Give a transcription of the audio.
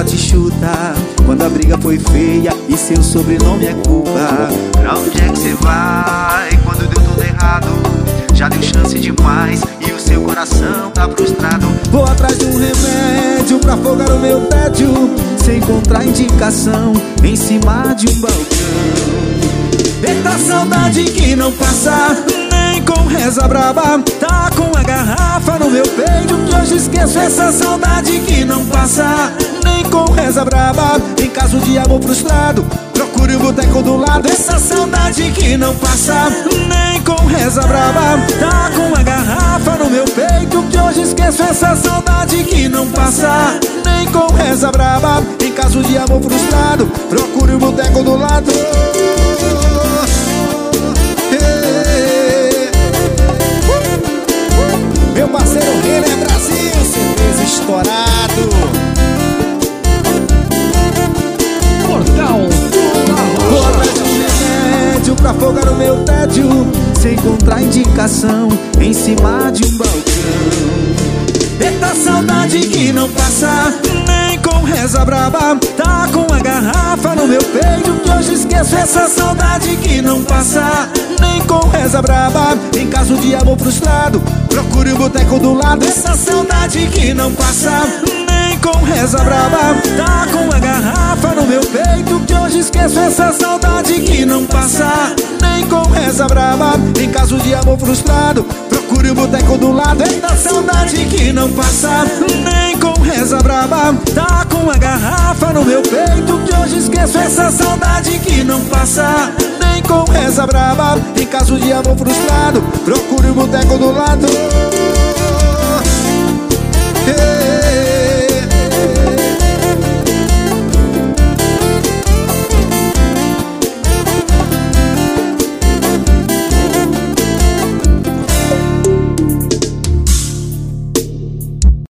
ela te chuta? Quando a briga foi feia e seu sobrenome é culpa. Pra onde é que você vai quando deu tudo errado? Já deu chance demais e o seu coração tá frustrado. Vou atrás de um remédio pra afogar o meu tédio. Sem encontrar indicação em cima de um balcão. Eita saudade que não passa Nem com reza braba Tá com a garrafa no meu peito Que hoje esqueço essa saudade que não passa Nem com reza braba Em caso de amor frustrado Procure o boteco do lado Essa saudade que não passa Nem com reza braba Tá com a garrafa no meu peito Que hoje esqueço essa saudade que não passa Nem com reza braba Em caso de amor frustrado Procure o boteco do lado meu parceiro Renner Brasil, certeza estourado. Portal remédio pra afogar o meu tédio. Sem encontrar indicação em cima de um balcão. Eita saudade que não passa. Nem com reza braba Tá com a garrafa no meu peito Que hoje esqueço essa saudade que não passa. Nem com reza braba Em caso de amor frustrado Procure o boteco do lado Essa saudade que não passa. Nem com reza braba Tá com a garrafa no meu peito Que hoje esqueço essa saudade que não passa. Nem com reza braba Em caso de amor frustrado. Procure o boteco do lado Eita saudade que não passa Nem com reza braba. Tá com a garrafa no meu peito Que hoje esqueço essa saudade que não passa Nem com reza braba. Em caso de amor frustrado Procure o boteco do lado